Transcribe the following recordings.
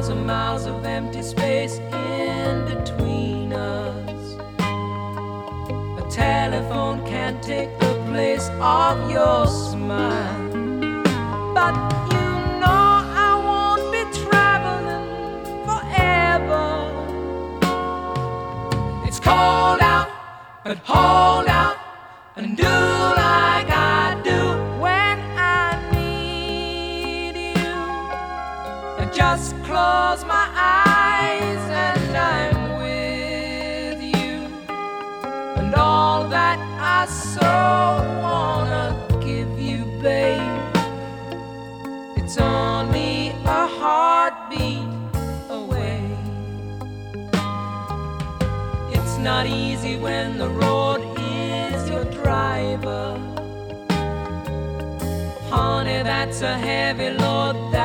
miles and miles of empty space in between us. A telephone can't take the place of your smile. But you know I won't be traveling forever. It's cold out, but hold out and do. just close my eyes and I'm with you. And all that I so wanna give you, babe, it's only a heartbeat away. It's not easy when the road is your driver. Honey, that's a heavy load.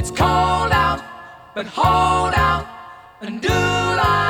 It's cold out, but hold out and do life.